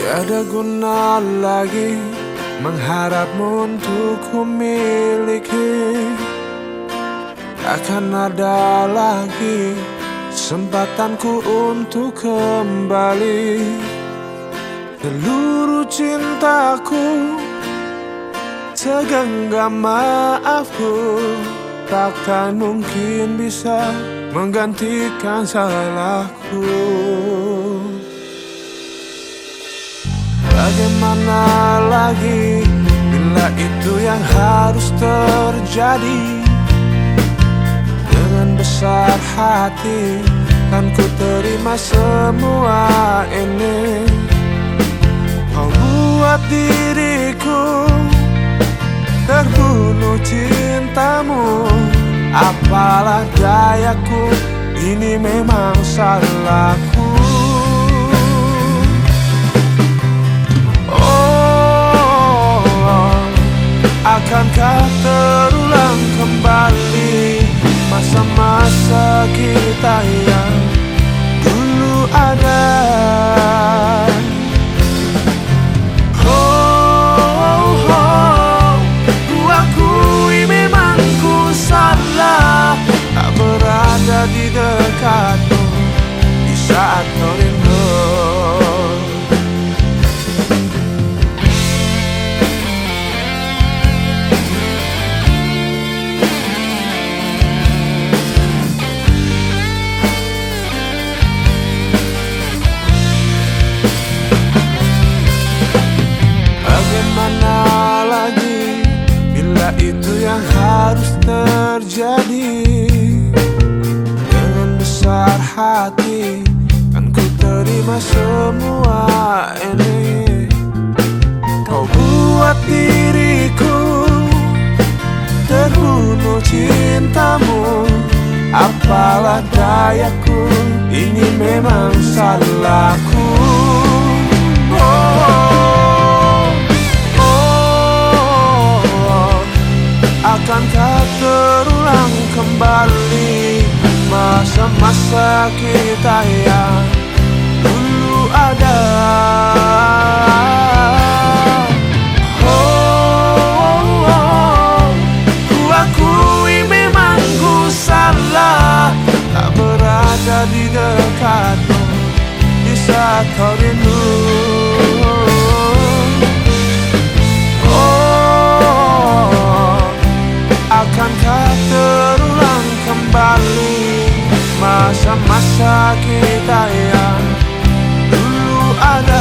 Tiada guna lagi mengharapmu untuk ku miliki Akan ada lagi kesempatanku untuk kembali. Seluruh cintaku Segenggam maafku Takkan mungkin bisa menggantikan salahku Bagaimana lagi bila itu yang harus terjadi? Dengan besar hati kan ku terima semua ini. Kau buat diriku terbunuh cintamu. Apalah dayaku ini memang salahku Akankah terulang kembali Masa-masa kita yang dulu ada? Oh, oh, salah. Tak berada di dekatmu Di saat kau hati Kan ku terima semua ini. Kau buat diriku Terbunuh cintamu. Apalah dayaku Ini memang salahku Semasa kita yang dulu ada. Oh, oh, memang ku Tak berada di dekatmu. Di saat kau rindu Masa-masa kita yang dulu ada